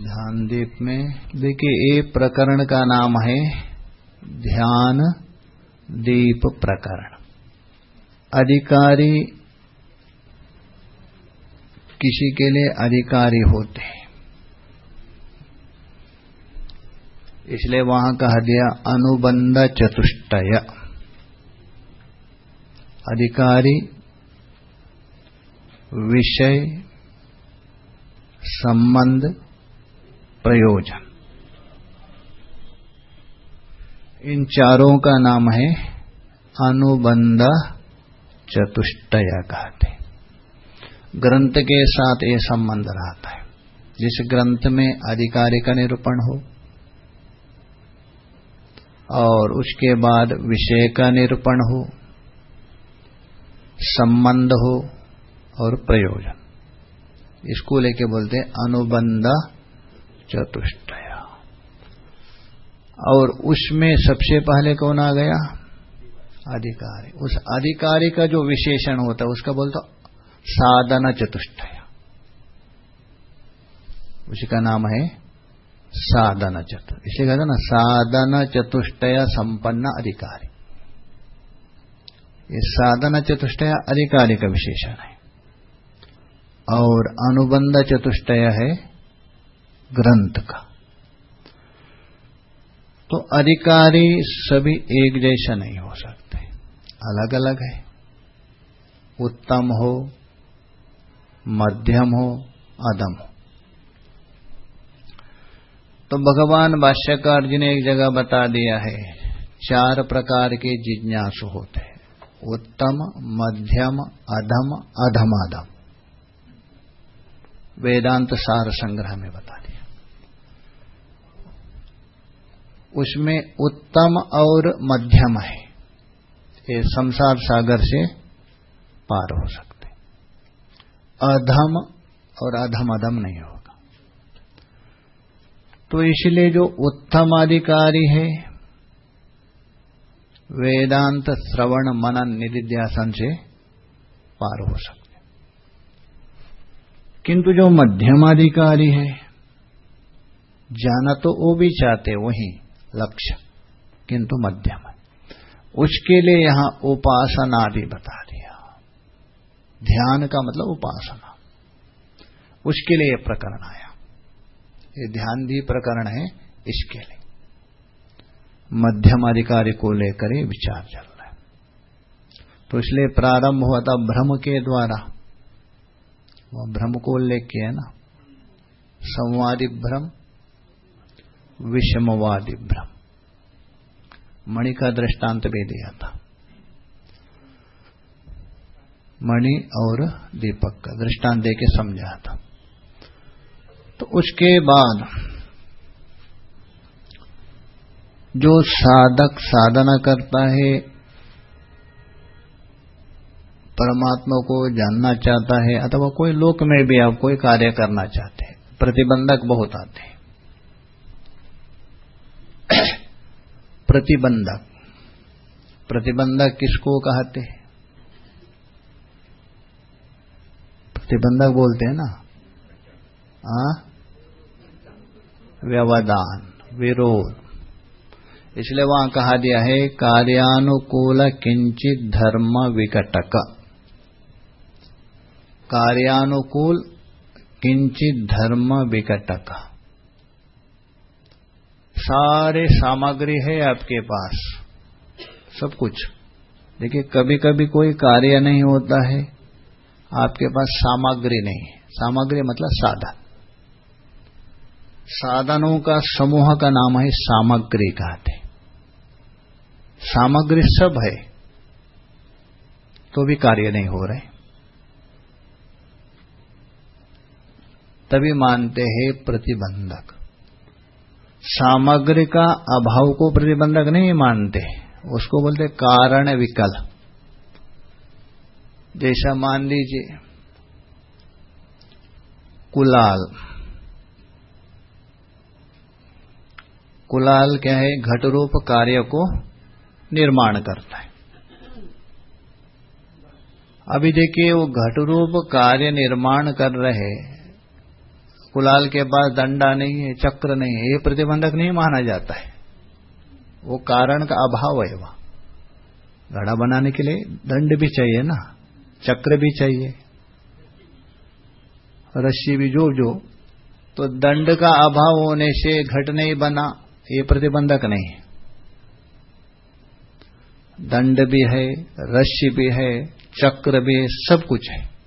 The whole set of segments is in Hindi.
ध्यान दीप में। देखिए ये प्रकरण का नाम है ध्यान दीप प्रकरण। अधिकारी किसी के लिए अधिकारी होते हैं। इसलिए वहाँ कहा दिया, अनुबंध चतुष्टय। अधिकारी विषय संबंध प्रयोजन। इन चारों का नाम है अनुबंध चतुष्टय कहते ग्रंथ के साथ ये संबंध रहता है। जिस ग्रंथ में अधिकारी का निरूपण हो और उसके बाद विषय का निरूपण हो, संबंध हो और प्रयोजन। इसको लेके बोलते हैं अनुबंध चतुष्टय। और उसमें सबसे पहले कौन आ गया? अधिकारी। उस अधिकारी का जो विशेषण होता है, उसका बोलता साधन चतुष्टय। उसी का नाम है, साधन चतुर इसलिए कहते ना, साधन चतुष्टय संपन्न अधिकारी। ये साधन चतुष्टय अधिकारी का विशेषण है। और अनुबंध चतुष्टय है ग्रंथ का। तो अधिकारी सभी एक जैसा नहीं हो सकते। अलग अलग है। उत्तम हो, मध्यम हो अदम हो। तो भगवान भाष्यकार जी ने एक जगह बता दिया है, चार प्रकार के जिज्ञासु होते हैं। उत्तम, मध्यम, अधम, अधमाधम। वेदांत सार संग्रह में बता दिया उसमें उत्तम और मध्यम है। ये संसार सागर से पार हो सकते। अधम और अधम अधम नहीं होगा। तो इसलिए जो उत्तम अधिकारी है, वेदांत श्रवण मनन निधिध्यासन से पार हो सकते। किंतु जो मध्यमाधिकारी है, जाना तो वो भी चाहते, वही लक्ष्य, किंतु मध्यम। है उसके लिए यहाँ उपासना भी बता दिया। ध्यान का मतलब उपासना। उसके लिए यह प्रकरण आया। ये ध्यान भी प्रकरण है इसके लिए। मध्यम अधिकारी को लेकर ही विचार चल रहा है। तो इसलिए प्रारंभ हुआ था भ्रम के द्वारा। वह भ्रम को लेके है ना संवादी भ्रम। विषमवादी भ्रम। मणि का दृष्टांत भी दिया था। मणि और दीपक का दृष्टांत देके समझा था। तो उसके बाद जो साधक साधना करता है, परमात्मा को जानना चाहता है, अथवा कोई लोक में भी आप कोई कार्य करना चाहते हैं, प्रतिबंधक बहुत आते हैं। प्रतिबंधक। प्रतिबंधक किसको कहते हैं? प्रतिबंधक बोलते हैं ना? हाँ? व्यवधान, विरोध। इसलिए वहाँ कहा दिया है, कार्यानुकूल किंचित धर्म विकटक। कार्यानुकूल किंचित धर्म विकटक। सारे सामग्री है आपके पास। सब कुछ। देखिए कभी कभी कोई कार्य नहीं होता है, आपके पास सामग्री नहीं सामग्री मतलब साधन। साधनों का समूह का नाम है सामग्री कहते सामग्री सब है तो भी कार्य नहीं हो रहे। तभी मानते हैं प्रतिबंधक। सामग्री का अभाव को प्रतिबंधक नहीं मानते। उसको बोलते कारण विकल जैसा मान लीजिए, कुलाल। कुलाल क्या है? घट रूप कार्य को निर्माण करता है। अभी देखिए, वो घट रूप कार्य निर्माण कर रहे कुलाल के पास दंडा नहीं है, चक्र नहीं है, ये प्रतिबंधक नहीं माना जाता है। वो कारण का अभाव है वहाँ। घड़ा बनाने के लिए दंड भी चाहिए ना, चक्र भी चाहिए। रस्सी भी जो जो तो दंड का अभाव होने से घट नहीं बना, ये प्रतिबंधक नहीं दंड भी है, रस्सी भी है, चक्र भी है, सब कुछ है।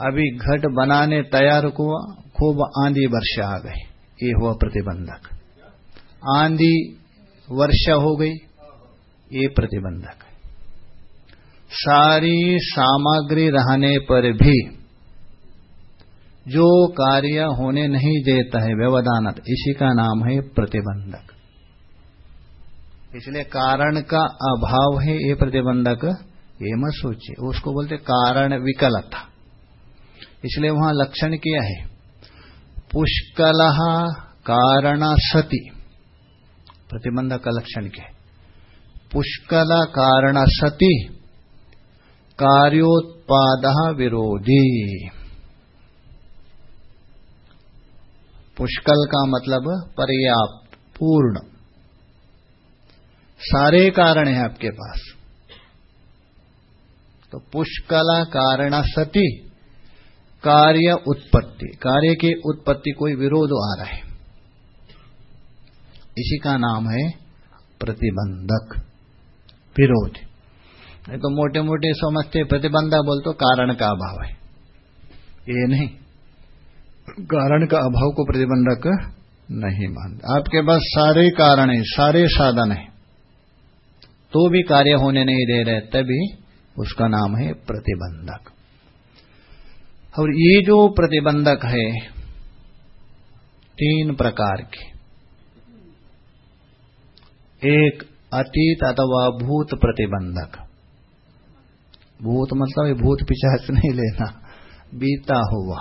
अभी घट बनाने तैयार हुआ खूब आंधी वर्षा आ गई। ये हुआ प्रतिबंधक। आंधी वर्षा हो गई, ये प्रतिबंधक। सारी सामग्री रहने पर भी जो कार्य होने नहीं देता है, व्यवधानत, इसी का नाम है प्रतिबंधक। इसलिए कारण का अभाव है ये प्रतिबंधक, ये मत सोचिए। उसको बोलते कारण विकलता। इसलिए वहाँ लक्षण किया है? पुष्कल कारण सती। प्रतिबंधक का लक्षण क्या है? पुष्कल कारण सती, कार्योत्पाद विरोधी। पुष्कल का मतलब पर्याप्त पूर्ण सारे कारण हैं आपके पास। तो पुष्कला कारण सती कार्य उत्पत्ति, कार्य की उत्पत्ति कोई विरोध आ रहा है। इसी का नाम है प्रतिबंधक विरोध। नहीं तो मोटे मोटे समझते प्रतिबंधक बोल तो कारण का अभाव है। ये नहीं। कारण का अभाव को प्रतिबंधक नहीं मानते। आपके पास सारे कारण है, सारे साधन है। तो भी कार्य होने नहीं दे रहे, तभी उसका नाम है प्रतिबंधक। और ये जो प्रतिबंधक है, तीन प्रकार के। एक अतीत अथवा भूत प्रतिबंधक। भूत मतलब भूत पिछाच नहीं लेना, बीता हुआ।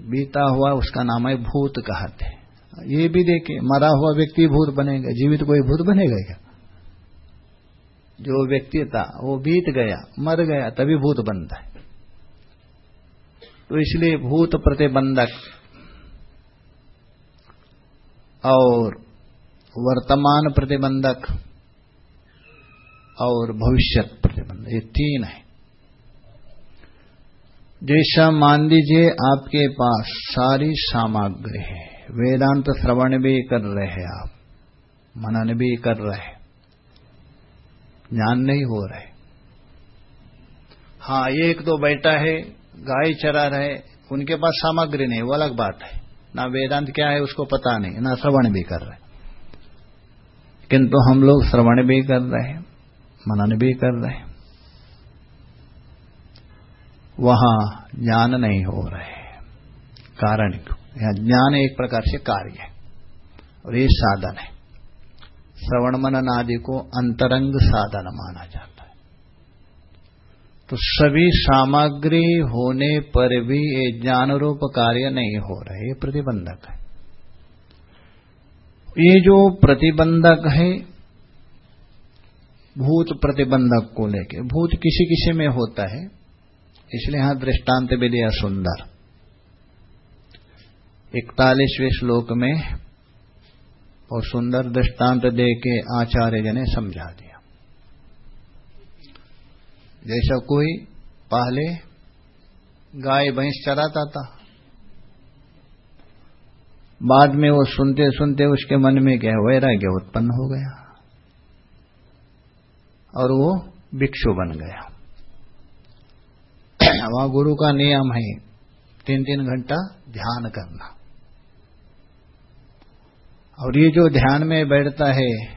बीता हुआ उसका नाम है भूत कहते ये भी देखे मरा हुआ व्यक्ति भूत बनेगा, जीवित कोई भूत बनेगा क्या? जो व्यक्ति था, वो बीत गया, मर गया, तभी भूत बनता है। तो इसलिए भूत प्रतिबंधक। और वर्तमान प्रतिबंधक और भविष्य प्रतिबंधक, ये तीन है। जैसा मान लीजिए आपके पास सारी सामग्री है, वेदांत श्रवण भी कर रहे हैं आप, मनन भी कर रहे हैं, ज्ञान नहीं हो रहे। हाँ एक तो बैठा है गाय चरा रहे, उनके पास सामग्री नहीं, वो अलग बात है। ना वेदांत क्या है, उसको पता नहीं, ना श्रवण भी कर रहे। किंतु हम लोग श्रवण भी कर रहे हैं, मनन भी कर रहे हैं। वहाँ ज्ञान नहीं हो रहे कारण यहाँ ज्ञान एक प्रकार से कार्य है, और ये साधन है। श्रवण मनन आदि को अंतरंग साधन माना जाता तो सभी सामग्री होने पर भी ये ज्ञान रूप कार्य नहीं हो रहे ये प्रतिबंधक है। ये जो प्रतिबंधक है, भूत प्रतिबंधक को लेके, भूत किसी किसी में होता है, इसलिए यहाँ दृष्टांत भी दिया सुंदर। इकतालीसवें श्लोक में और सुंदर दृष्टांत दे के आचार्य जी ने समझा दिया। जैसा कोई पहले गाय, भैंस चराता था। बाद में वो सुनते सुनते उसके मन में क्या वैराग्य उत्पन्न हो गया। और वो भिक्षु बन गया। वहाँ गुरु का नियम है तीन तीन घंटा ध्यान करना। और ये जो ध्यान में बैठता है,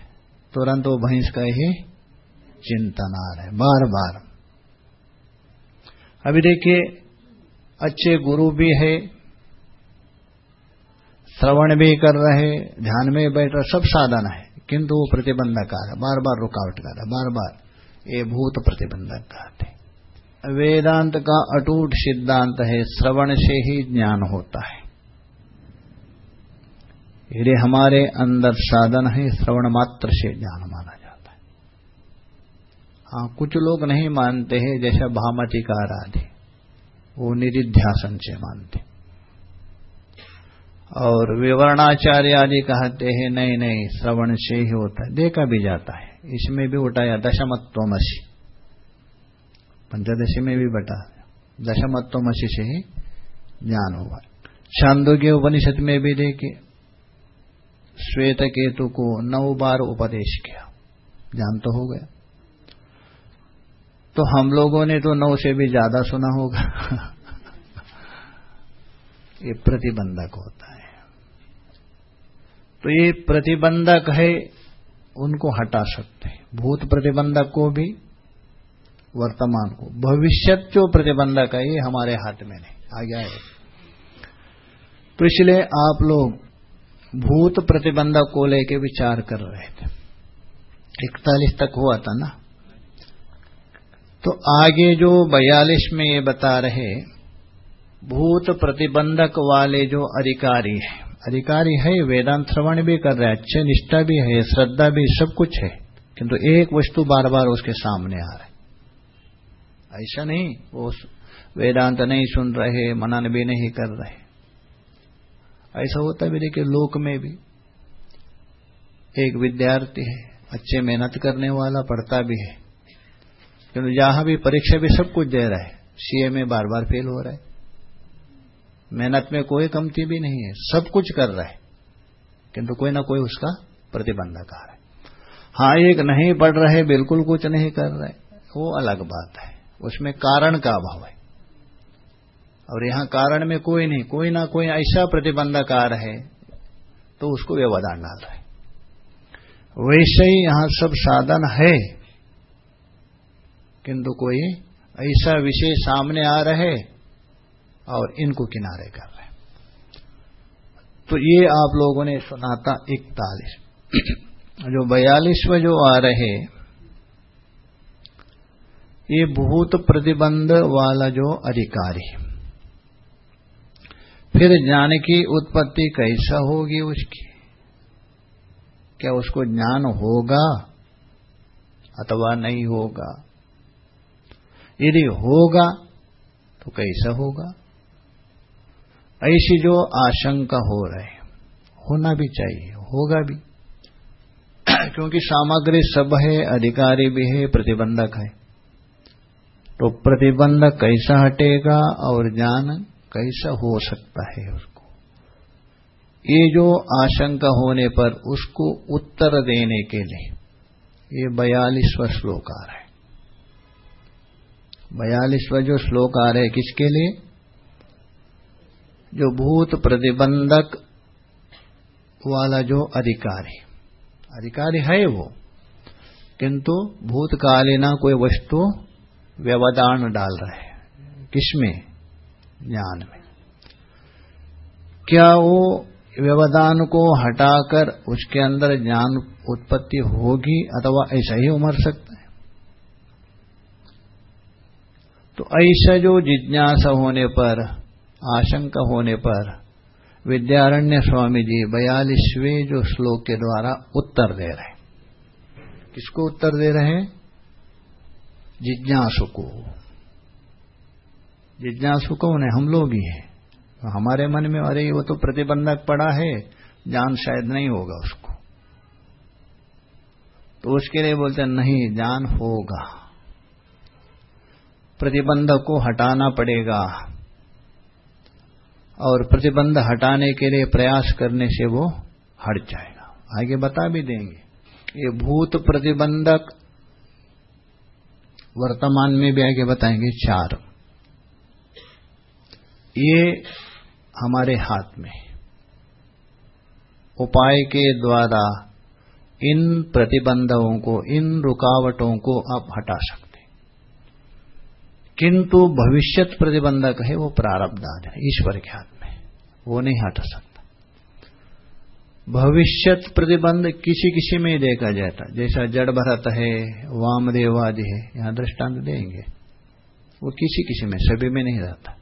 तुरंत वो भैंस का ही चिंतन आ रहा है बार बार अभी देखिए, अच्छे गुरु भी है, श्रवण भी कर रहे ध्यान में बैठ रहे, सब साधन है, किंतु वो प्रतिबंधक आ रहा बार बार रुकावट कर रहा बार बार ये भूत प्रतिबंधक कहते वेदांत का अटूट सिद्धांत है, श्रवण से ही ज्ञान होता है। यदि हमारे अंदर साधन है, श्रवण मात्र से ज्ञान माना हाँ कुछ लोग नहीं मानते हैं, जैसा भामती का आराध्य। वो निरिध्यासन से मानते। और विवरणाचार्य आदि कहते हैं, नहीं नहीं, श्रवण से ही होता है। देखा भी जाता है। इसमें भी उठाया, दशमत्वमसी। पंचदशी में भी बटा दशमत्वमसी से ही ज्ञान हुआ। छांदोग्य उपनिषद में भी देखे श्वेत केतु को नौ बार उपदेश किया। ज्ञान तो हो गया। तो हम लोगों ने तो नौ से भी ज़्यादा सुना होगा। ये प्रतिबंधक होता है। तो ये प्रतिबंधक है, उनको हटा सकते हैं। भूत प्रतिबंधक को भी, वर्तमान को। भविष्य जो प्रतिबंधक है, ये हमारे हाथ में नहीं। आ गया है तो इसलिए आप लोग भूत प्रतिबंधक को लेके विचार कर रहे थे। इकतालीस तक हुआ था ना? तो आगे जो बयालीस में ये बता रहे, भूत प्रतिबंधक वाले जो अधिकारी है अधिकारी है, वेदांत श्रवण भी कर रहे अच्छे निष्ठा भी है, श्रद्धा भी, सब कुछ है, किंतु एक वस्तु बार बार उसके सामने आ रहा है। ऐसा नहीं, वो वेदांत नहीं सुन रहे, मनन भी नहीं कर रहे। ऐसा होता भी देखिए लोक में भी एक विद्यार्थी है, अच्छे मेहनत करने वाला, पढ़ता भी है। किंतु जहाँ भी परीक्षा भी सब कुछ दे रहा है। सीए में बार बार फेल हो रहा है। मेहनत में कोई कमती भी नहीं है। सब कुछ कर रहा है। किंतु कोई ना कोई उसका प्रतिबंधक आ रहा है। हाँ एक नहीं पढ़ रहे, बिल्कुल कुछ नहीं कर रहे। वो अलग बात है। उसमें कारण का अभाव है। और यहाँ कारण में कोई नहीं। कोई ना कोई ऐसा प्रतिबंधक आ रहे तो उसको व्यवधान डाल रहे। वैसे ही यहाँ सब साधन है। किंतु कोई ऐसा विषय सामने आ रहे और इनको किनारे कर रहे। तो ये आप लोगों ने सुना था इकतालीस। जो बयालीसवें जो आ रहे, ये भूत प्रतिबंध वाला जो अधिकारी फिर ज्ञान की उत्पत्ति कैसा होगी उसकी? क्या उसको ज्ञान होगा अथवा नहीं होगा? यदि होगा तो कैसा होगा? ऐसी जो आशंका हो रहे होना भी चाहिए, होगा भी। क्योंकि सामग्री सब है, अधिकारी भी है, प्रतिबंधक है। तो प्रतिबंध कैसा हटेगा और ज्ञान कैसा हो सकता है उसको? ये जो आशंका होने पर उसको उत्तर देने के लिए ये बयालीसवा श्लोक आ रहा है। बयालीसवा जो श्लोक आ रहे हैं, किसके लिए? जो भूत प्रतिबंधक वाला जो अधिकारी अधिकारी है वो, किंतु भूतकालीना कोई वस्तु व्यवधान डाल रहे किसमें? ज्ञान में। क्या वो व्यवधान को हटाकर उसके अंदर ज्ञान उत्पत्ति होगी अथवा ऐसा ही उमर सकता है तो ऐसा जो जिज्ञासा होने पर, आशंका होने पर, विद्यारण्य स्वामी जी बयालीसवें जो श्लोक के द्वारा उत्तर दे रहे किसको उत्तर दे रहे हैं? जिज्ञासु को। जिज्ञासु कौन है? हम लोग ही हैं। तो हमारे मन में, अरे वो तो प्रतिबंधक पड़ा है जान शायद नहीं होगा उसको। तो उसके लिए बोलते नहीं जान होगा। प्रतिबंधक को हटाना पड़ेगा। और प्रतिबंध हटाने के लिए प्रयास करने से वो हट जाएगा। आगे बता भी देंगे। ये भूत प्रतिबंधक, वर्तमान में भी आगे बताएँगे चार। ये हमारे हाथ में। उपाय के द्वारा इन प्रतिबंधों को, इन रुकावटों को आप हटा सकते किंतु भविष्यत प्रतिबंधक है, वो प्रारब्धान है, ईश्वर के हाथ में। वो नहीं हट सकता। भविष्यत प्रतिबंध किसी किसी में ही देखा जाता जैसा जड़ भरत है वामदेवादि है, यहाँ दृष्टांत देंगे। वो किसी किसी में, सभी में नहीं रहता।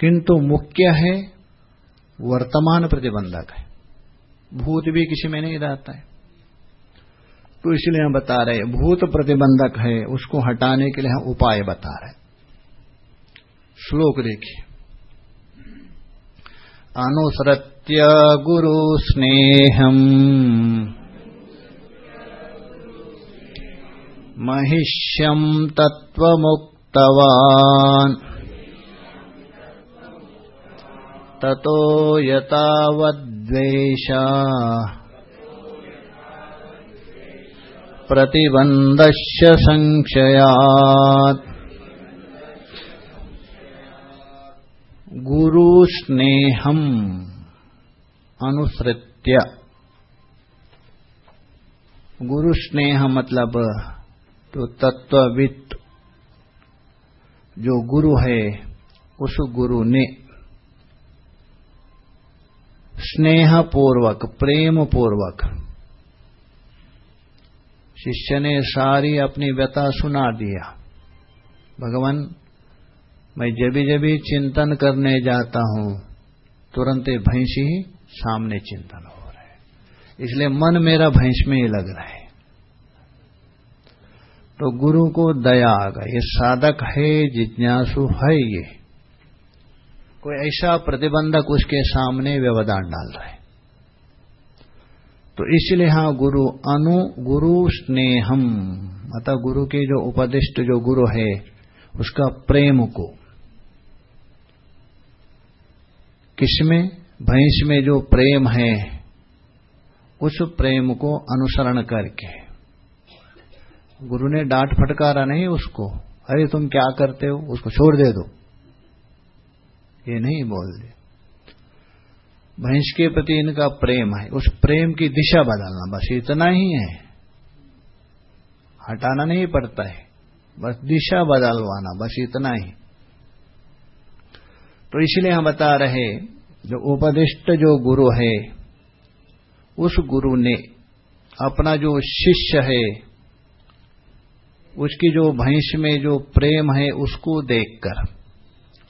किंतु मुख्य है, वर्तमान प्रतिबंधक है। भूत भी किसी में नहीं रहता है। तो इसलिए हम बता रहे भूत प्रतिबंधक है, उसको हटाने के लिए हम उपाय बता रहे श्लोक देखिए। अनुसृत्य गुरु स्नेहम। महिष्यम तत्वमुक्तवान् ततो यतावद्वेषा। प्रतिबन्धस्य संक्षयात् गुरुस्नेहम् अनुसृत्य। गुरुस्नेह मतलब तो तत्वविद जो गुरु है, उस गुरु ने स्नेह पूर्वक प्रेम पूर्वक शिष्य ने सारी अपनी व्यथा सुना दिया। भगवान, मैं जभी जभी चिंतन करने जाता हूँ, तुरंत भैंस ही सामने चिंतन हो रहा है। इसलिए मन मेरा भैंस में ही लग रहा है। तो गुरु को दया आ गई। ये साधक है, जिज्ञासु है ये। कोई ऐसा प्रतिबंधक उसके सामने व्यवधान डाल रहा है। तो इसलिए यहाँ गुरु अनु, गुरु स्नेहम। अतः गुरु के जो उपदिष्ट जो गुरु है, उसका प्रेम को। किसमें भैंस में जो प्रेम है, उस प्रेम को अनुसरण करके। गुरु ने डांट फटकारा नहीं उसको। अरे तुम क्या करते हो? उसको छोड़ दे दो। ये नहीं बोल दे। भैंस के प्रति इनका प्रेम है, उस प्रेम की दिशा बदलना बस इतना ही है। हटाना नहीं पड़ता है, बस दिशा बदलवाना बस इतना ही। तो इसलिए हम बता रहे जो उपदिष्ट जो गुरु है, उस गुरु ने अपना जो शिष्य है, उसकी जो भैंस में जो प्रेम है, उसको देखकर,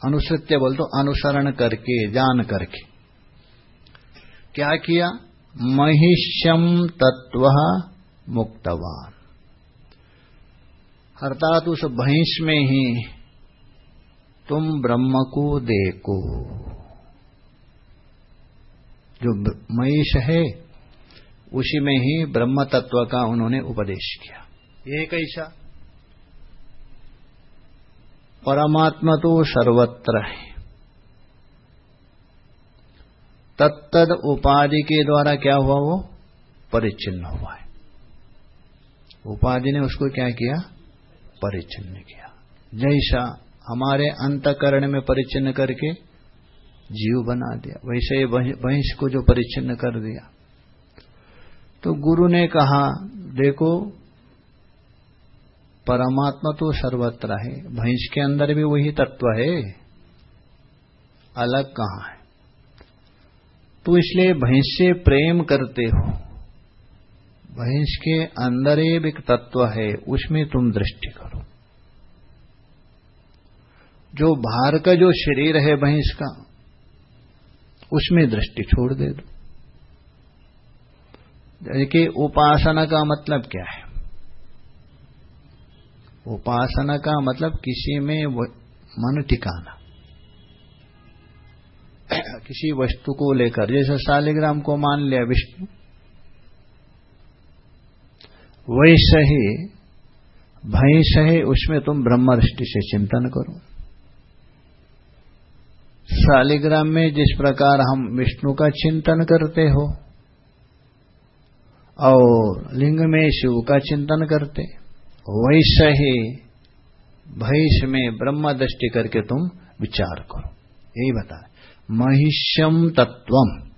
अनुसृत्य बोल तो अनुसरण करके, जान करके क्या किया? महिष्यम तत्व मुक्तवान। अर्थात उस भैंस में ही तुम ब्रह्म को देखो। जो महिष है, उसी में ही ब्रह्म तत्व का उन्होंने उपदेश किया। ये कैसा? परमात्मा तो सर्वत्र है। तत्तद उपाधि के द्वारा क्या हुआ वो? परिच्छिन्न हुआ है। उपाधि ने उसको क्या किया? परिच्छिन्न किया। जैसा हमारे अंतकरण में परिच्छिन्न करके जीव बना दिया, वैसे वंश को जो परिच्छिन्न कर दिया। तो गुरु ने कहा, देखो, परमात्मा तो सर्वत्र है भैंस के अंदर भी वही तत्व है। अलग कहाँ है? तो इसलिए भैंस से प्रेम करते हो। भैंस के अंदर एक तत्व है, उसमें तुम दृष्टि करो। जो बाहर का जो शरीर है भैंस का, उसमें दृष्टि छोड़ दे दो। देखिए उपासना का मतलब क्या है? उपासना का मतलब किसी में मन टिकाना किसी वस्तु को लेकर, जैसे शालिग्राम को मान लिया विष्णु, वैसे ही, भैंस है उसमें तुम ब्रह्म दृष्टि से चिंतन करो। शालिग्राम में जिस प्रकार हम विष्णु का चिंतन करते हो, और लिंग में शिव का चिंतन करते, वैसे ही भैंस में ब्रह्म दृष्टि करके तुम विचार करो। यही बता महिष्यम तत्वम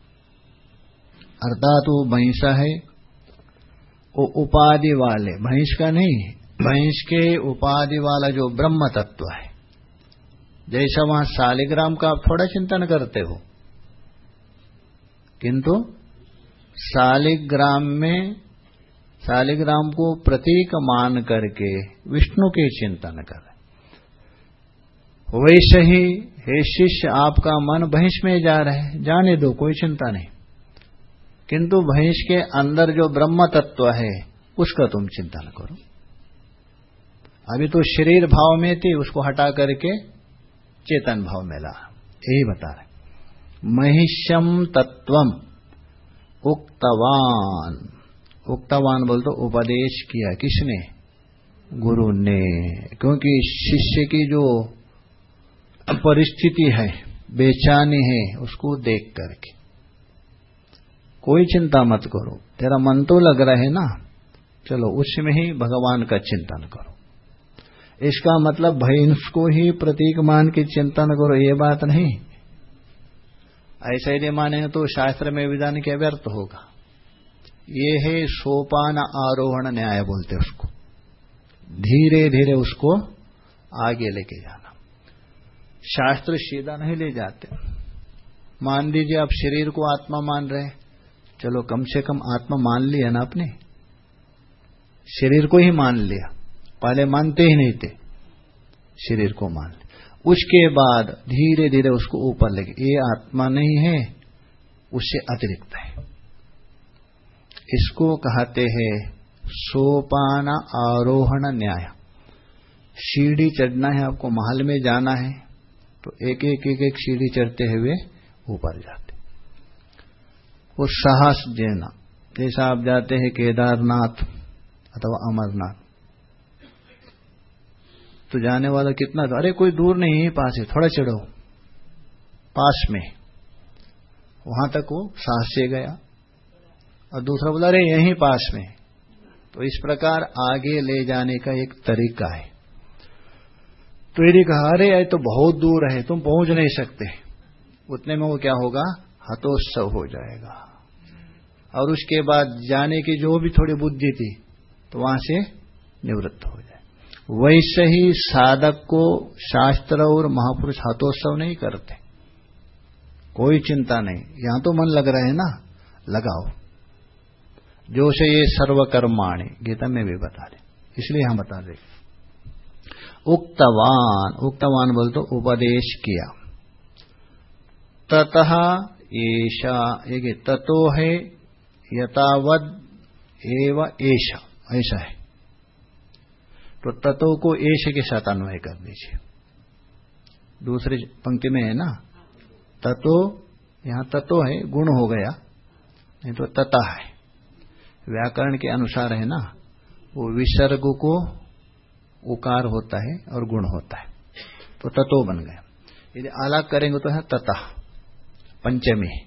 अर्थात वो भैंसा है, वो उपाधि वाले। भैंस का नहीं भैंस के उपाधि वाला जो ब्रह्म तत्व है। जैसा वहाँ शालिग्राम का आप थोड़ा चिंतन करते हो। किंतु शालिग्राम में, शालिग्राम को प्रतीक मान करके विष्णु के चिंतन कर। वैसे ही हे शिष्य, आपका मन भैंस में जा रहा है, जाने दो, कोई चिंता नहीं। किंतु भैंस के अंदर जो ब्रह्म तत्व है, उसका तुम चिंता न करो। अभी तो शरीर भाव में थी, उसको हटा करके चेतन भाव में ला। यही बता रहे महिष्यम तत्वम उक्तवान। उक्तवान बोल तो उपदेश किया किसने? गुरु ने। क्योंकि शिष्य की जो परिस्थिति है, बेचानी है, उसको देख करके। कोई चिंता मत करो। तेरा मन तो लग रहा है ना? चलो, उसमें ही भगवान का चिंतन करो। इसका मतलब भैंस को ही प्रतीक मान के चिंतन करो, ये बात नहीं। ऐसा यदि माने तो शास्त्र में विधान के व्यर्थ होगा। ये है सोपान आरोहण न्याय बोलते उसको। धीरे धीरे उसको आगे लेके जाना शास्त्र सीधा नहीं ले जाते। मान लीजिए आप शरीर को आत्मा मान रहे चलो कम से कम आत्मा मान लिया ना आपने। शरीर को ही मान लिया। पहले मानते ही नहीं थे। शरीर को मान लिया। उसके बाद धीरे धीरे उसको ऊपर लगे ये आत्मा नहीं है, उससे अतिरिक्त है। इसको कहते हैं सोपान आरोहण न्याय। सीढ़ी चढ़ना है आपको, महल में जाना है। तो एक एक एक एक सीढ़ी चढ़ते हुए ऊपर जाते। वो साहस देना। जैसा आप जाते हैं केदारनाथ अथवा अमरनाथ। तो जाने वाला कितना था? अरे कोई दूर नहीं है, पास है, थोड़ा चढ़ो। पास में। वहाँ तक वो साहस से गया। और दूसरा बोला, अरे यहीं पास में। तो इस प्रकार आगे ले जाने का एक तरीका है। तो यदि कहा अरे, ये तो बहुत दूर है, तुम पहुँच नहीं सकते। उतने में वो क्या होगा? हतोत्सव हो जाएगा। और उसके बाद जाने की जो भी थोड़ी बुद्धि थी तो वहाँ से निवृत्त हो जाए। वैसे ही साधक को शास्त्र और महापुरुष हतोत्सव नहीं करते। कोई चिंता नहीं। यहाँ तो मन लग रहा है ना? लगाओ। जो से ये सर्वकर्माणी, गीता में भी बता रहे इसलिए हम बता रहे उक्तवान। उक्तवान बोल तो उपदेश किया। ततः ऐशा एक ततो है यथावद एव ऐशा ऐसा है। तो तत्व को एश के साथ अन्वय कर दीजिए। दूसरी पंक्ति में है ना? तत्व यहाँ तत्व है, गुण हो गया। नहीं तो तता है। व्याकरण के अनुसार है ना? वो विसर्ग को उकार होता है और गुण होता है। तो तत्व बन गया यदि अलग करेंगे तो है तता, पंचमी।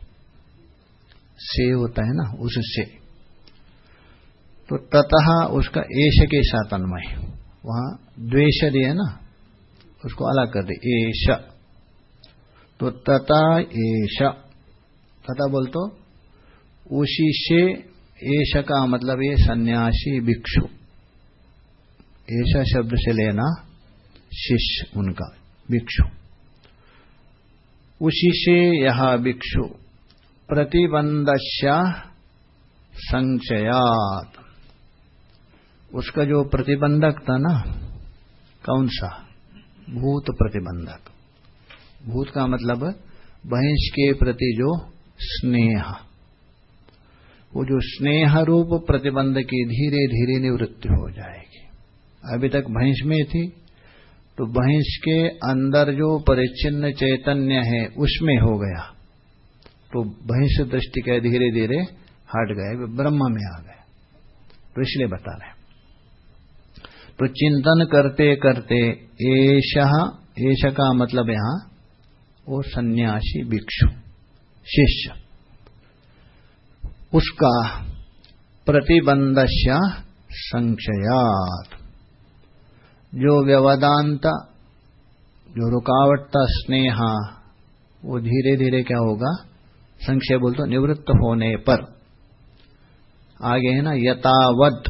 से होता है ना, उससे। तो ततः उसका एश के साथ अन्वय। वहाँ द्वेष दिए ना, उसको अलग कर दे, एश। तो तथा एश। तथा बोल तो उसी से एश का मतलब ये सन्यासी, भिक्षु। ऐसा शब्द से लेना शिष्य उनका, भिक्षु। उसी से यह भिक्षु। प्रतिबंध संचयात उसका जो प्रतिबंधक था ना, कौन सा? भूत प्रतिबंधक। भूत का मतलब बहिष के प्रति जो स्नेह। वो जो स्नेह रूप प्रतिबंध की धीरे धीरे निवृत्ति हो जाएगी। अभी तक भैंस में थी तो भैंस के अंदर जो परिचिन्न चैतन्य है, उसमें हो गया। तो भैंस दृष्टि का धीरे धीरे हट गए ब्रह्म में आ गए। तो इसलिए बता रहे तो चिंतन करते करते एश एश का मतलब यहाँ, वो सन्यासी भिक्षु, शिष्य। उसका प्रतिबंध संशयात। जो व्यवदांत जो रुकावट था स्नेहा, वो धीरे धीरे क्या होगा? संक्षेप बोल तो निवृत्त होने पर। आगे है ना यथावत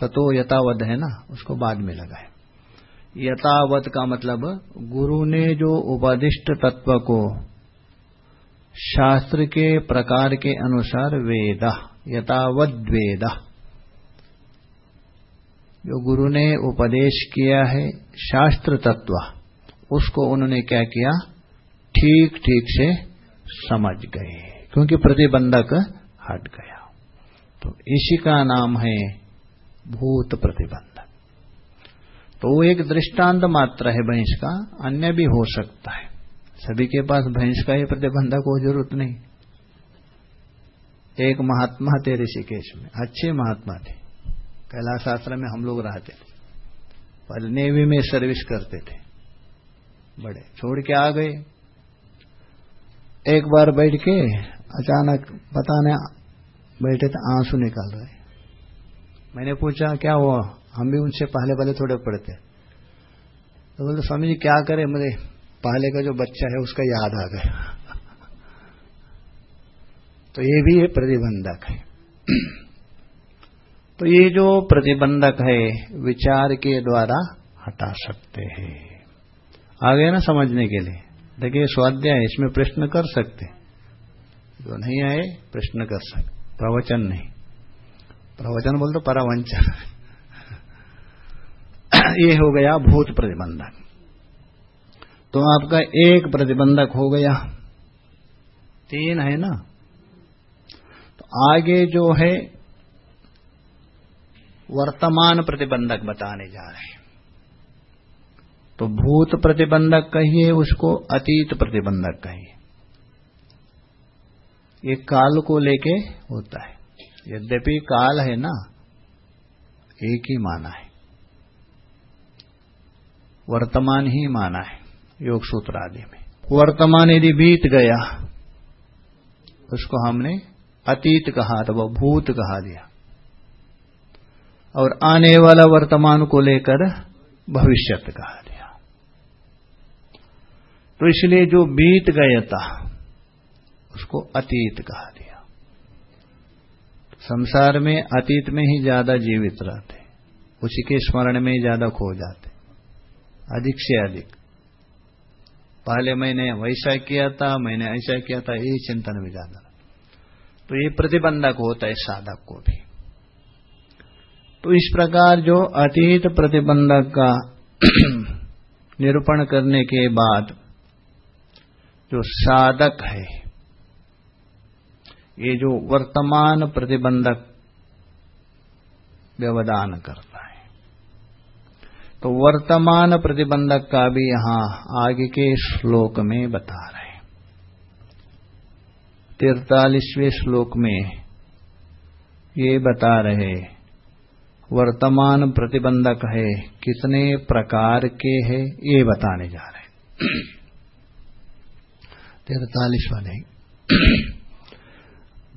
ततो यथावध है ना, उसको बाद में लगाए यथावत का मतलब गुरु ने जो उपदिष्ट तत्व को शास्त्र के प्रकार के अनुसार वेद यथावत वेद। जो गुरु ने उपदेश किया है शास्त्र तत्व उसको उन्होंने क्या किया? ठीक ठीक से समझ गए, क्योंकि प्रतिबंधक हट गया। तो इसी का नाम है भूत प्रतिबंधक तो वो एक दृष्टांत मात्र है भैंस का, अन्य भी हो सकता है। सभी के पास भैंस का ही प्रतिबंधक हो, ज़रूरत नहीं। एक महात्मा थे ऋषिकेश में, अच्छे महात्मा थे। कैलाश आश्रम में हम लोग रहते थे। पहले नेवी में सर्विस करते थे। बड़े, छोड़ के आ गए। एक बार बैठ के अचानक पता नहीं बैठे थे आँसू निकाल रहे। मैंने पूछा, क्या हुआ? हम भी उनसे पहले पहले थोड़े पढ़ते तो बोलते स्वामी जी, क्या करे? मुझे पहले का जो बच्चा है उसका याद आ गया। तो ये भी है प्रतिबंधक है। तो ये जो प्रतिबंधक है, विचार के द्वारा हटा सकते हैं। आ गए ना समझने के लिए। देखिए, स्वाध्याय, इसमें प्रश्न कर सकते। जो नहीं आए, प्रश्न कर सकते। प्रवचन नहीं। प्रवचन बोल तो परावंचन ये हो गया भूत प्रतिबंधक। तो आपका एक प्रतिबंधक हो गया। तीन है ना? तो आगे जो है वर्तमान प्रतिबंधक बताने जा रहे हैं। तो भूत प्रतिबंधक कहिए, उसको अतीत प्रतिबंधक कहिए। ये काल को लेके होता है। यद्यपि काल है ना, एक ही माना है। वर्तमान ही माना है, योग सूत्र आदि में। वर्तमान यदि बीत गया, उसको हमने अतीत कहा अथवा भूत कहा दिया। और आने वाला वर्तमान को लेकर भविष्य कहा दिया तो इसलिए जो बीत गया था, उसको अतीत कहा दिया संसार में अतीत में ही ज़्यादा जीवित रहते, उसी के स्मरण में ही ज़्यादा खो जाते, अधिक से अधिक। पहले मैंने वैसा किया था, मैंने ऐसा किया था, यही चिंतन में ज़्यादा। तो ये प्रतिबंधक होता है, साधक को भी। तो इस प्रकार जो अतीत प्रतिबंधक का निरूपण करने के बाद जो साधक है, ये जो वर्तमान प्रतिबंधक व्यवधान करता है। तो वर्तमान प्रतिबंधक का भी यहाँ आगे के श्लोक में बता रहे तिरतालीसवें श्लोक में ये बता रहे वर्तमान प्रतिबंधक है कितने प्रकार के हैं ये बताने जा रहे हैं। तैतालीस वाले।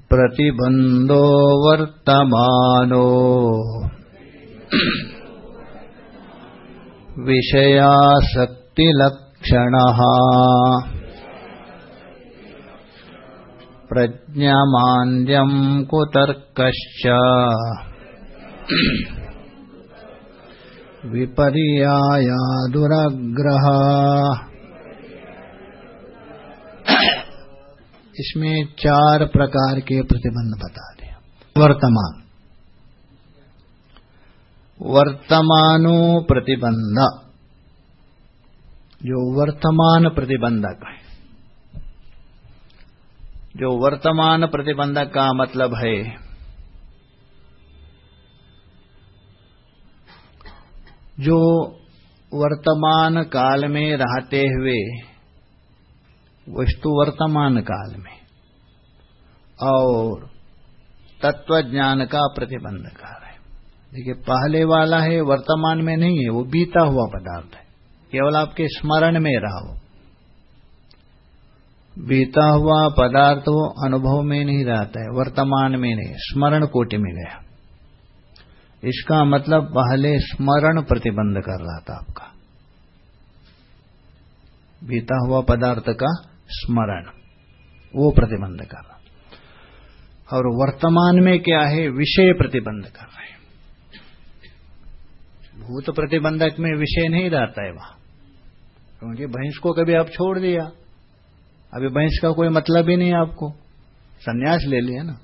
प्रतिबंधो वर्तमानो। विषयाशक्तिलक्षणः प्रज्ञामान्द्यम् कुतर्कश्च। विपर्याया दुराग्रह। इसमें चार प्रकार के प्रतिबंध बता दिया वर्तमान। वर्तमानो प्रतिबंध। जो वर्तमान प्रतिबंधक है। जो वर्तमान प्रतिबंधक का मतलब है जो वर्तमान काल में रहते हुए, वस्तु वर्तमान काल में, और तत्व ज्ञान का प्रतिबंध कर है। देखिए, पहले वाला है, वर्तमान में नहीं है, वो बीता हुआ पदार्थ है। केवल आपके स्मरण में रहा। हो बीता हुआ पदार्थ वो अनुभव में नहीं रहता है, वर्तमान में नहीं, स्मरण कोटि में गया इसका मतलब पहले स्मरण प्रतिबंध कर रहा था आपका। बीता हुआ पदार्थ का स्मरण, वो प्रतिबंध कर रहा। और वर्तमान में क्या है? विषय प्रतिबंध कर रहे हैं। भूत प्रतिबंधक में विषय नहीं रहता है वहाँ। क्योंकि भैंस को कभी आप छोड़ दिया। अभी भैंस का कोई मतलब ही नहीं आपको। संन्यास ले लिया ना।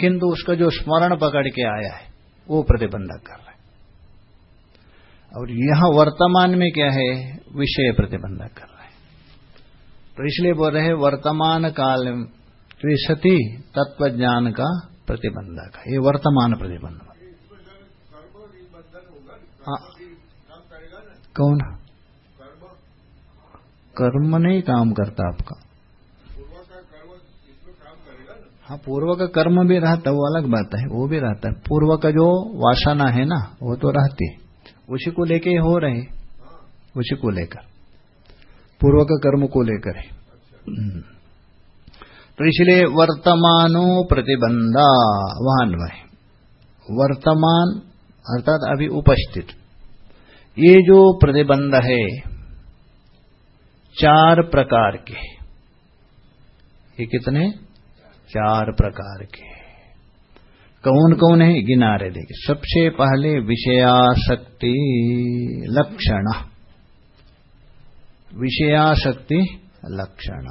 किंतु उसका जो स्मरण पकड़ के आया है वो प्रतिबंधक कर रहे और यहाँ वर्तमान में क्या है? विषय प्रतिबंधक कर रहे तो इसलिए बोल रहे वर्तमान काल त्रिशति तत्व ज्ञान का प्रतिबंधक है। ये वर्तमान प्रतिबंध। हाँ। कौन? कर्म नहीं काम करता आपका। हाँ पूर्व का कर्म भी रहता है वो अलग बात है, वो भी रहता है। पूर्व का जो वासना है ना, वो तो रहती है। उसी को लेके हो रहे उसी को लेकर। पूर्व का कर्म को लेकर है। हम्म। तो इसलिए वर्तमानो प्रतिबंधा वहाँ। वर्तमान, अर्थात अभी उपस्थित। ये जो प्रतिबंध है, चार प्रकार के। ये कितने? चार प्रकार के। कौन कौन है? गिना रहे देखिए। सबसे पहले विषयाशक्ति लक्षण। विषयाशक्ति लक्षण।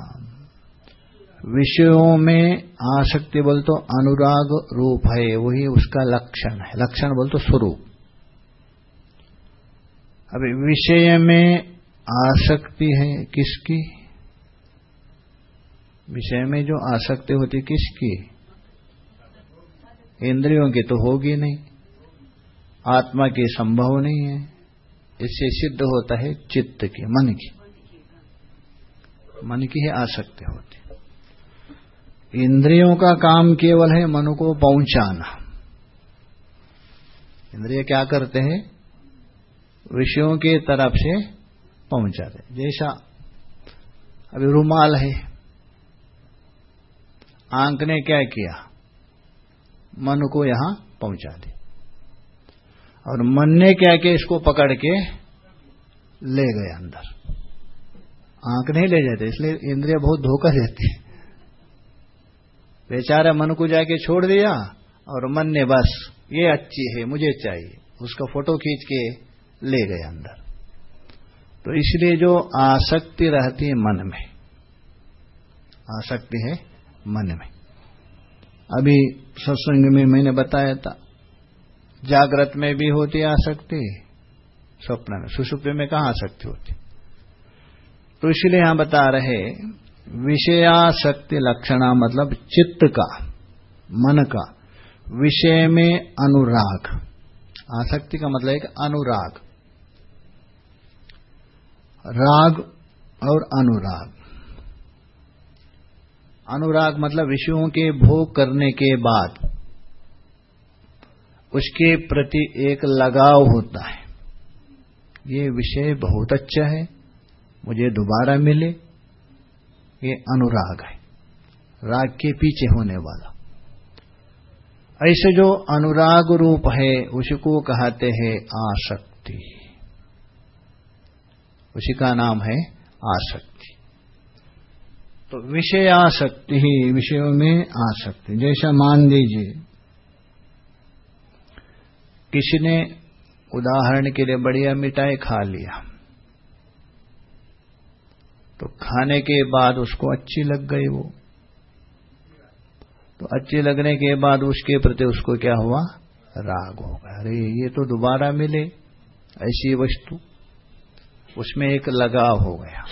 विषयों में आसक्ति बोल तो अनुराग रूप है, वही उसका लक्षण है। लक्षण बोल तो स्वरूप। अभी विषय में आसक्ति है किसकी? विषय में जो आसक्ति होती किसकी? इंद्रियों की तो होगी नहीं। आत्मा की संभव नहीं है। इससे सिद्ध होता है चित्त की, मन की। मन की ही आसक्ति होती इंद्रियों का काम केवल है मन को पहुंचाना। इंद्रिय क्या करते हैं? विषयों के तरफ़ से पहुंचाते जैसा अभी रूमाल है आँख ने क्या किया? मन को यहाँ पहुँचा दी और मन ने क्या किया? इसको पकड़ के ले गए अंदर। आँख नहीं ले जाते, इसलिए इंद्रिय बहुत धोखा देती बेचारा मन को जाके छोड़ दिया और मन ने बस, ये अच्छी है, मुझे चाहिए। उसका फ़ोटो खींच के ले गए अंदर। तो इसलिए जो आसक्ति रहती है मन में, आसक्ति है मन में। अभी सत्संग में मैंने बताया था, जागृत में भी होती आसक्ति, स्वप्न में सुषुप्ति में कहा आसक्ति होती? तो इसलिए यहाँ बता रहे विषयाशक्ति लक्षणा मतलब चित्त का, मन का, विषय में अनुराग। आसक्ति का मतलब एक अनुराग। राग और अनुराग। अनुराग मतलब विषयों के भोग करने के बाद उसके प्रति एक लगाव होता है। ये विषय बहुत अच्छा है। मुझे दोबारा मिले। ये अनुराग है। राग के पीछे होने वाला। ऐसे जो अनुराग रूप है, उसको कहते हैं आसक्ति। उसी का नाम है आसक्ति। तो विषय आसक्ति ही विषयों में आसक्ति। जैसा मान लीजिए किसी ने उदाहरण के लिए बढ़िया मिठाई खा लिया तो खाने के बाद उसको अच्छी लग गई वो। तो अच्छी लगने के बाद उसके प्रति उसको क्या हुआ? राग हो गया। अरे, ये तो दोबारा मिले, ऐसी वस्तु, उसमें एक लगाव हो गया।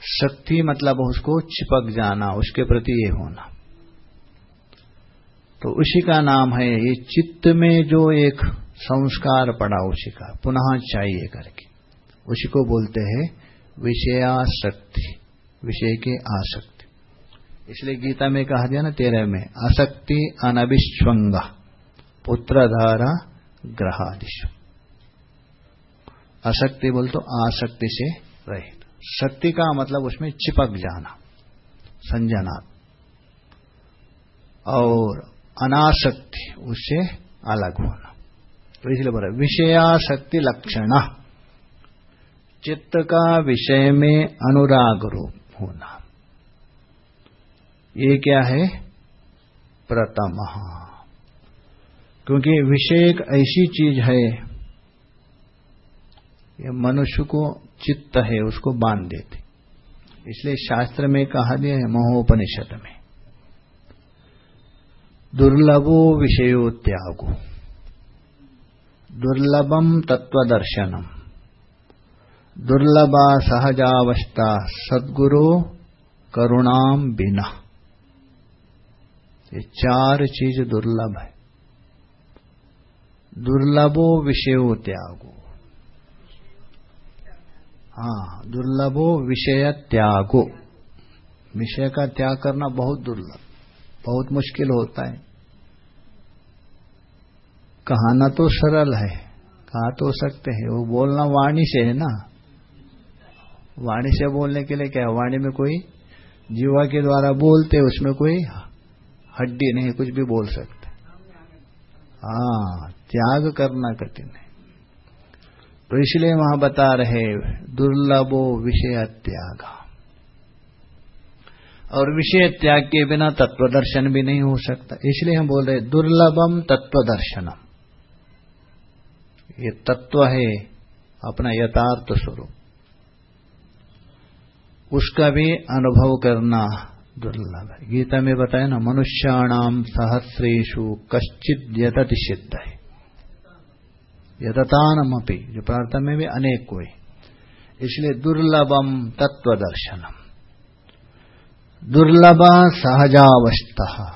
शक्ति मतलब उसको चिपक जाना, उसके प्रति ये होना। तो उसी का नाम है ये चित्त में जो एक संस्कार पड़ा उसी का, पुनः चाहिए करके। उसी को बोलते हैं विषयाशक्ति विषय के आसक्ति। इसलिए गीता में कहा दिया ना तेरह में, आसक्ति अनविश्वंग पुत्रधारा ग्रहादिश आसक्ति बोल तो आसक्ति से रहित शक्ति का मतलब उसमें चिपक जाना, संजना। और अनासक्ति उससे अलग होना। तो इसलिए बोला, विषयाशक्ति लक्षण। चित्त का विषय में अनुराग रूप होना। ये क्या है? प्रथम। क्योंकि विषय एक ऐसी चीज़ है, ये मनुष्य को चित्त है, उसको बाँध देते। इसलिए शास्त्र में कहा गया है, महोपनिषद में। दुर्लभो विषयो त्यागो। दुर्लभम तत्वदर्शनम दुर्लभा सहजावस्था सदगुरु करुणाम बिना। ये चार चीज़ दुर्लभ है। दुर्लभो विषयो त्यागो। हाँ दुर्लभो विषय त्यागो। विषय का त्याग करना बहुत दुर्लभ, बहुत मुश्किल होता है। कहना तो सरल है, कहा तो सकते हैं। वो बोलना वाणी से है ना। वाणी से बोलने के लिए क्या वाणी में कोई जीवा के द्वारा बोलते, उसमें कोई हड्डी नहीं, कुछ भी बोल सकते। हाँ त्याग करना कठिन है। तो इसलिए वहाँ बता रहे, दुर्लभो विषय त्याग। और विषय त्याग के बिना तत्व दर्शन भी नहीं हो सकता। इसलिए हम बोल रहे, दुर्लभम तत्व दर्शनम ये तत्व है अपना यथार्थ स्वरूप। उसका भी अनुभव करना दुर्लभ है। गीता में बताया ना मनुष्याणाम सहस्रेशु कश्चित यतति सिद्ध है यततानमपि जो प्रार्थना में भी अनेक कोई इसलिए दुर्लभम तत्व दर्शनम दुर्लभ सहजावस्था।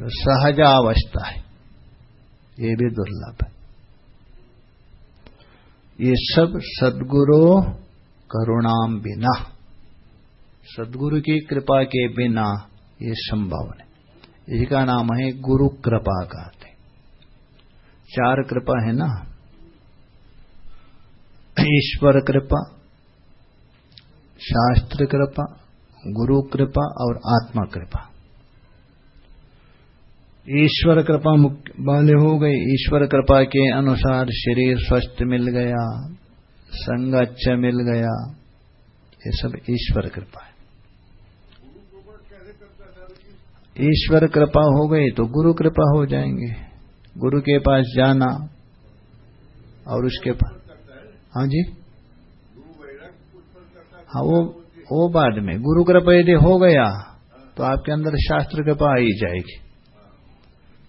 जो सहजावस्था है, ये भी दुर्लभ है। ये सब सदगुरु करुणाम बिना, सदगुरु की कृपा के बिना ये संभव नहीं। इसका नाम है गुरु कृपा कहते चार कृपा है ना? ईश्वर कृपा, शास्त्र कृपा, गुरु कृपा और आत्मा कृपा। ईश्वर कृपा वाले हो गए ईश्वर कृपा के अनुसार शरीर स्वस्थ मिल गया संग अच्छा मिल गया। ये सब ईश्वर कृपा है। ईश्वर कृपा हो गई तो गुरु कृपा हो जाएँगे। गुरु के पास जाना और उसके पास हाँ जी? हाँ वो वो बाद में। गुरु कृपा यदि हो गया तो आपके अंदर शास्त्र कृपा आ ही जाएगी।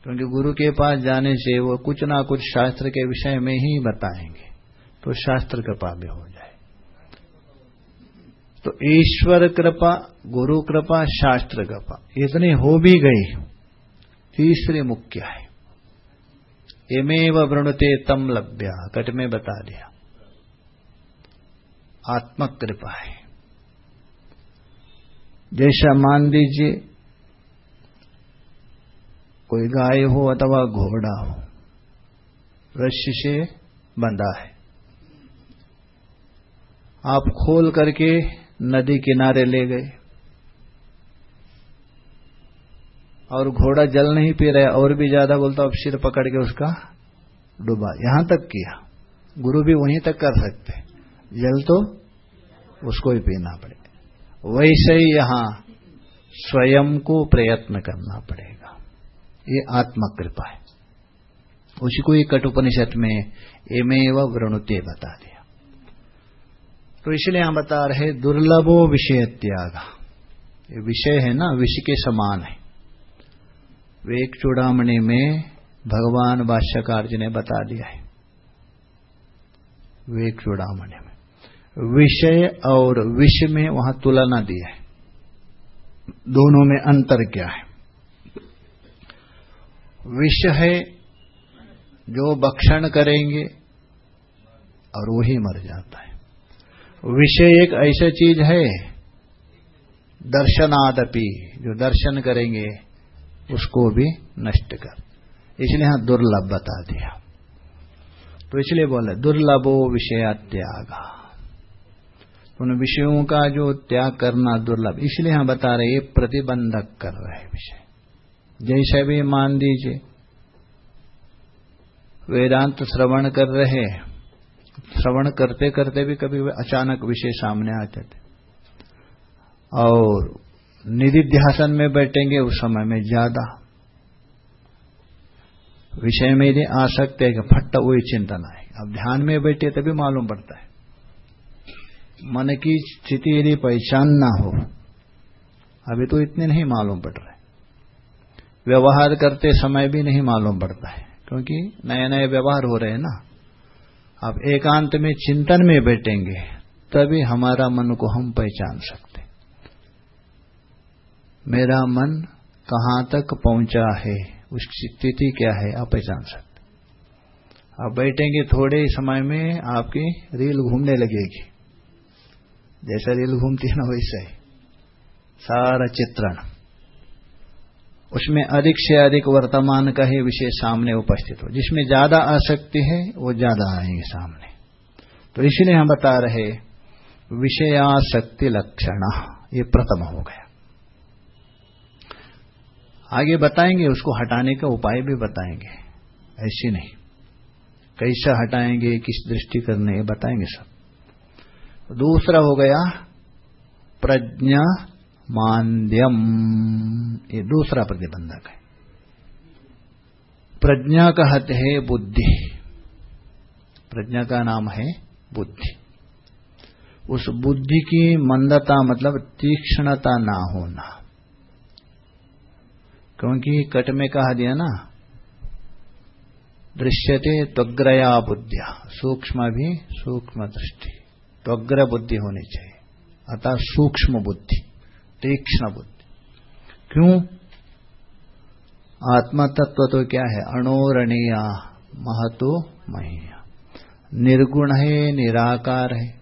क्योंकि गुरु के पास जाने से वो कुछ ना कुछ शास्त्र के विषय में ही बताएँगे तो शास्त्र कृपा भी हो जाए। तो ईश्वर कृपा, गुरु कृपा, शास्त्र कृपा इतनी हो भी गई, तीसरी मुख्य है। एमेव वृणुते तम लभ्या। कट में बता दिया। आत्मक कृपा है। जैसा मान दीजिए कोई गाय हो अथवा घोड़ा हो, रस्सी से बंधा है। आप खोल करके नदी किनारे ले गए। और घोड़ा जल नहीं पी रहा और भी ज़्यादा बोलता अब सिर पकड़ के उसका डूबा। यहाँ तक किया। गुरु भी वहीं तक कर सकते जल तो उसको ही पीना पड़े वैसे ही यहाँ स्वयं को प्रयत्न करना पड़ेगा। ये आत्मा कृपा है। उसी को ही कटुपनिषद में एमेव वृणुते बता दिया। तो इसलिए हम बता रहे दुर्लभो विषय त्याग। ये विषय है ना, विषय के समान है। वेक चूड़ामणि में भगवान भाष्यकार जी ने बता दिया है। वेक चूड़ामणि में। विषय और विष में वहाँ तुलना दी है। दोनों में अंतर क्या है? विष है, जो भक्षण करेंगे और वही मर जाता है। विषय एक ऐसा चीज़ है, दर्शनादपि, जो दर्शन करेंगे उसको भी नष्ट कर। इसलिए यहाँ दुर्लभ बता दिया। तो इसलिए बोले, दुर्लभो विषय त्याग। उन विषयों का जो त्याग करना दुर्लभ, इसलिए यहाँ बता रहे प्रतिबंधक कर रहे विषय। जैसे भी मान दीजिए वेदांत श्रवण कर रहे श्रवण करते करते भी कभी अचानक विषय सामने आते थे और निधिध्यासन में बैठेंगे उस समय में ज़्यादा। विषय में यदि आ सकते हैं कि फट्ट वही चिंतन आए। अब ध्यान में बैठे तभी मालूम पड़ता है। मन की स्थिति यदि पहचान ना हो, अभी तो इतने नहीं मालूम पड़ रहे। व्यवहार करते समय भी नहीं मालूम पड़ता है, क्योंकि नए नए व्यवहार हो रहे हैं ना। अब एकांत में चिंतन में बैठेंगे, तभी हमारा मन को हम पहचान सकते मेरा मन कहाँ तक पहुँचा है? उसकी स्थिति क्या है? आप पहचान सकते आप बैठेंगे थोड़े ही समय में आपकी रील घूमने लगेगी। जैसा रील घूमती है ना, वैसा ही। सारा चित्रण। उसमें अधिक से अधिक वर्तमान का ही विषय सामने उपस्थित हो। जिसमें ज़्यादा आसक्ति है, वो ज़्यादा आएँगे सामने। तो इसलिए हम बता रहे विषयाशक्ति लक्षण, ये प्रथम हो गया। आगे बताएँगे, उसको हटाने का उपाय भी बताएँगे। ऐसे नहीं। कैसा हटाएँगे, किस दृष्टि करने बताएँगे सब। दूसरा हो गया, प्रज्ञा मांद्यम। ये दूसरा प्रतिबंधक है। प्रज्ञा कहते है बुद्धि। प्रज्ञा का नाम है बुद्धि। उस बुद्धि की मंदता मतलब तीक्ष्णता ना होना। क्योंकि कट में कहा दिया ना, दृश्यते त्वग्रया बुद्धिया सूक्ष्म भी सूक्ष्म दृष्टि। त्वग्र बुद्धि होनी चाहिए, अतः सूक्ष्म बुद्धि, तीक्ष्ण बुद्धि। क्यों? आत्मा तत्व तो क्या है? अणोरणीया, महतो महिया। निर्गुण है, निराकार है।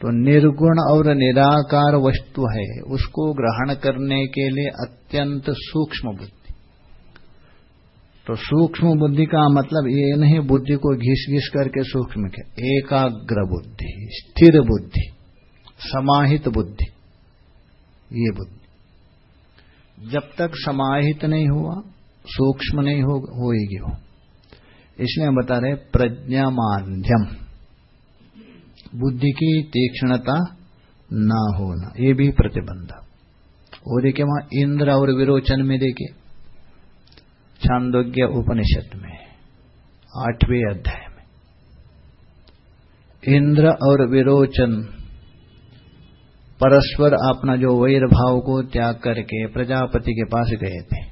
तो निर्गुण और निराकार वस्तु है, उसको ग्रहण करने के लिए अत्यंत सूक्ष्म बुद्धि। तो सूक्ष्म बुद्धि का मतलब ये नहीं, बुद्धि को घिस घिस करके सूक्ष्म के, एकाग्र बुद्धि, स्थिर बुद्धि, समाहित बुद्धि, ये बुद्धि। जब तक समाहित नहीं हुआ, सूक्ष्म नहीं हो वो। इसलिए हम बता रहे प्रज्ञा माध्यम बुद्धि की तीक्ष्णता ना होना, ये भी प्रतिबंध। और देखिए वहाँ इंद्र और विरोचन में देखिए, छांदोग्य उपनिषद में, आठवें अध्याय में। इंद्र और विरोचन परस्पर अपना जो वैर भाव को त्याग करके प्रजापति के पास गए थे,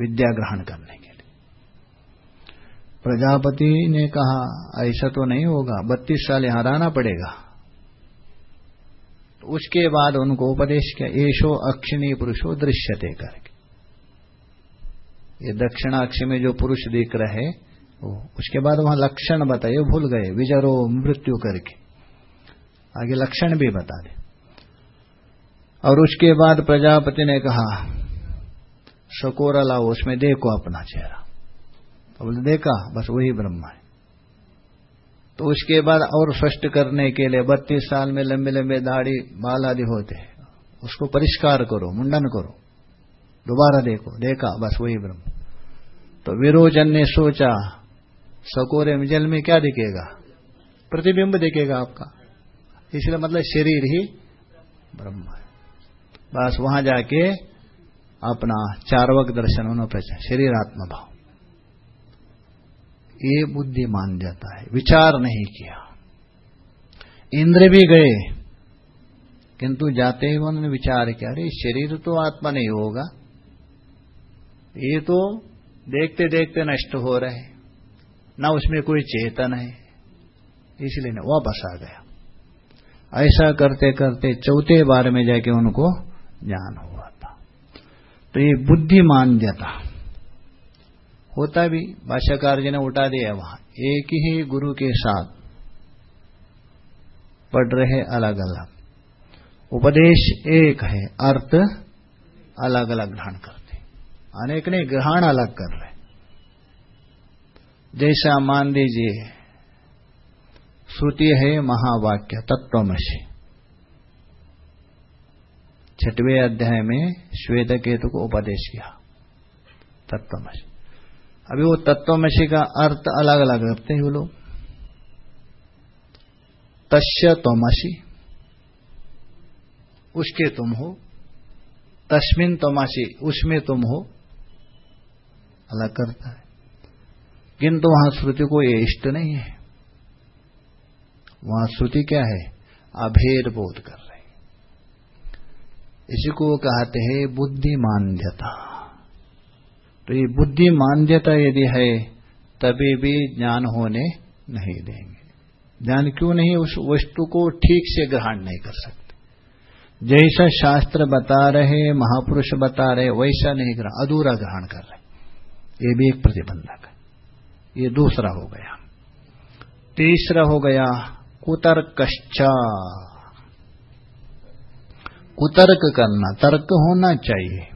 विद्या ग्रहण करने। प्रजापति ने कहा, ऐसा तो नहीं होगा, बत्तीस साल यहाँ रहना पड़ेगा। तो उसके बाद उनको उपदेश किया ऐशो अक्षिणी पुरुषो दृश्यते करके। ये दक्षिणाक्ष में जो पुरुष दिख रहे, वो उसके बाद वहाँ लक्षण बताए भूल गए, विजरो मृत्यु करके। आगे लक्षण भी बता दे। और उसके बाद प्रजापति ने कहा सकोरा लाओ, उसमें देखो अपना चेहरा। तो देखा, बस वही ब्रह्म है। तो उसके बाद और स्पष्ट करने के लिए बत्तीस साल में लंबे लंबे दाढ़ी, बाल आदि होते उसको परिष्कार करो, मुंडन करो। दोबारा देखो, देखा, बस वही ब्रह्म। तो विरोचन ने सोचा, सकोरे में जल में क्या दिखेगा? प्रतिबिंब दिखेगा आपका। इसलिए मतलब शरीर ही ब्रह्म है। बस वहाँ जाके अपना चारवक दर्शन उन्होंने शरीर आत्मा भाव। ये बुद्धि मान जाता है। विचार नहीं किया। इंद्र भी गए। किंतु जाते ही उन्होंने विचार किया, अरे, शरीर तो आत्मा नहीं होगा। ये तो देखते देखते नष्ट हो रहे हैं। ना उसमें कोई चेतन है। इसलिए ना, वापस आ गया। ऐसा करते करते चौथे बार में जाके उनको ज्ञान हुआ था। तो ये बुद्धिमान्यता होता भी भाष्यकार जी ने उठा दिया वहाँ। एक ही गुरु के साथ पढ़ रहे अलग अलग उपदेश एक है, अर्थ अलग अलग ग्रहण करते अनेक ने ग्रहण अलग कर रहे जैसा मान लीजिए, श्रुति है महावाक्य, तत्वमसी। छठवें अध्याय में श्वेत केतु को उपदेश किया, तत्वमसी। अभी वो तत्वमसी का अर्थ अलग अलग रखते हैं वो लोग। तस्य तोमसी उसके तुम हो। तस्मिन तोमासी उसमें तुम हो। अलग करता है। किंतु वहाँ श्रुति को ये इष्ट नहीं है। वहाँ श्रुति क्या है? अभेद बोध कर रहे इसी को कहते हैं बुद्धिमान्यता। तो ये बुद्धि मान्यता यदि है, तभी भी ज्ञान होने नहीं देंगे। ज्ञान क्यों नहीं? उस वस्तु को ठीक से ग्रहण नहीं कर सकते। जैसा शास्त्र बता रहे, महापुरुष बता रहे, वैसा नहीं ग्रहण, अधूरा ग्रहण कर रहे। ये भी एक प्रतिबंधक है। ये दूसरा हो गया। तीसरा हो गया, कुतर्कश्चा। कुतर्क करना, तर्क होना चाहिए।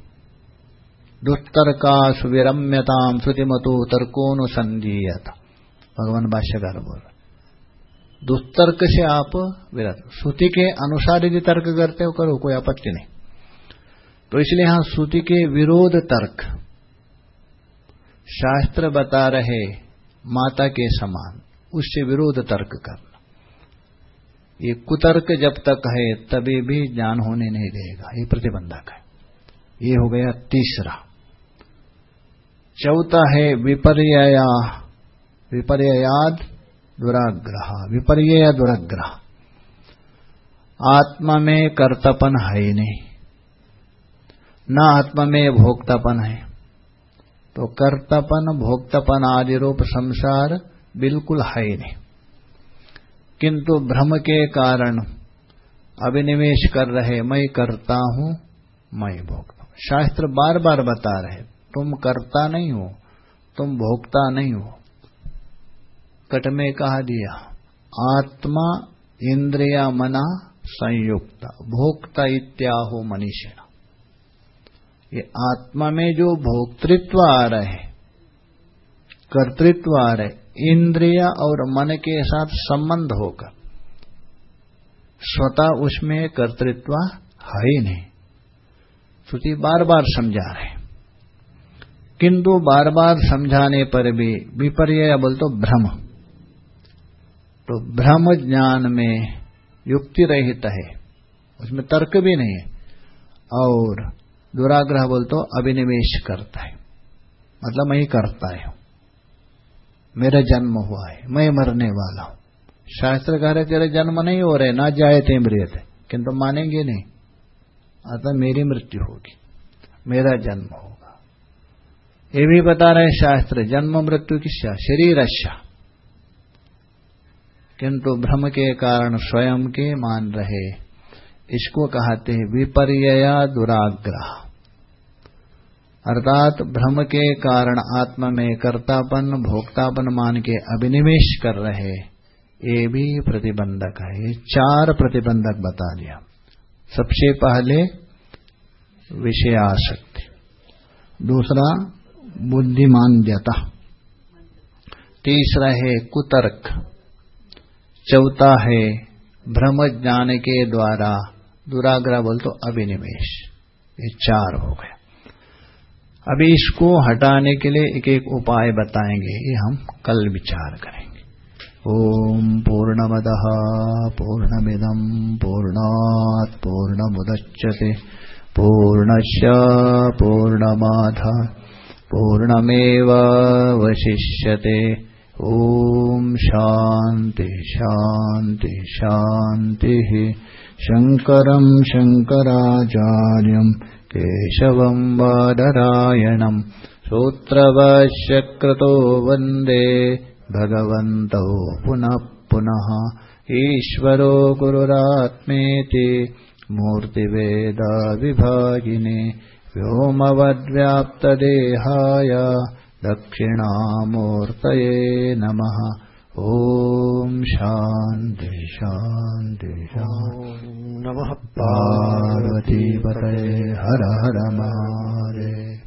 दुष्तर्का सुविरम्यताम श्रुतिमतो तर्कोनुसंधीयता भगवान भाष्यकार बोल दुष्तर्क से आप विरत। श्रुति के अनुसार यदि तर्क करते हो, करो, कोई आपत्ति नहीं। तो इसलिए यहाँ श्रुति के विरोध तर्क। शास्त्र बता रहे माता के समान, उससे विरोध तर्क करना। ये कुतर्क जब तक है, तभी भी ज्ञान होने नहीं देगा। ये प्रतिबंधक है। ये हो गया तीसरा। चौथा है विपर्या विपर्याद दुराग्रह विपर्य दुराग्रह। आत्मा में कर्तपन है ही नहीं। न आत्मा में भोक्तापन है। तो कर्तपन, भोक्तापन आदि रूप संसार बिल्कुल है ही नहीं। किंतु भ्रम के कारण अभिनिवेश कर रहे, मैं करता हूँ, मैं भोगता हूँ। शास्त्र बार बार बता रहे तुम करता नहीं हो, तुम भोगता नहीं हो। कट में कहा दिया, आत्मा इंद्रिया मना संयुक्त, भोक्ता इत्याहो मनीषिण। ये आत्मा में जो भोक्तृत्व आ रहे कर्तृत्व आ रहे इंद्रिया और मन के साथ संबंध होकर, स्वतः उसमें कर्तृत्व है ही नहीं। श्रुति बार बार समझा रहे किंतु बार बार समझाने पर भी विपर्य बोल तो भ्रम। तो भ्रम ज्ञान में युक्ति रहित है, उसमें तर्क भी नहीं है, और दुराग्रह बोल तो अभिनिवेश करता है। मतलब मैं ही करता है। मेरा जन्म हुआ है, मैं मरने वाला हूँ। शास्त्र कह रहे तेरे जन्म नहीं हो रहे ना जाए थे मृत किंतु मानेंगे नहीं, अतः मेरी मृत्यु होगी, मेरा जन्म होगा ये भी बता रहे शास्त्र, जन्म, मृत्यु किस्सा शरीर किंतु भ्रम के कारण स्वयं के मान रहे। इसको कहते हैं विपर्य दुराग्रह। अर्थात भ्रम के कारण आत्मा में कर्तापन, भोक्तापन मान के अभिनिवेश कर रहे। ये भी प्रतिबंधक है। ये चार प्रतिबंधक बता दिया। सबसे पहले विषय आसक्ति दूसरा बुद्धिमान्यता तीसरा है कुतर्क। चौथा है भ्रम ज्ञान के द्वारा दुराग्रह बोल तो अभिनिवेश ये चार हो गए। अभी इसको हटाने के लिए एक एक उपाय बताएँगे। ये हम कल विचार करेंगे। ओम पूर्णमद पूर्णमिदम पूर्णात पूर्णमुदच्यते पूर्णश पूर्णमाध। पूर्णमेवावशिष्यते ॐ शान्ति शान्ति शान्तिः। शङ्करम् शङ्कराचार्यम् केशवम् वादरायणम् श्रोत्रवश्यक्रतो वन्दे भगवन्तौ पुनः पुनः। ईश्वरो गुरुरात्मेति मूर्तिवेदाविभागिने। व्योमवद्व्याप्तदेहाय दक्षिणामूर्तये नमः। ॐ शान्ति शान्ति नमः। पार्वतीपतये हर हर महादेव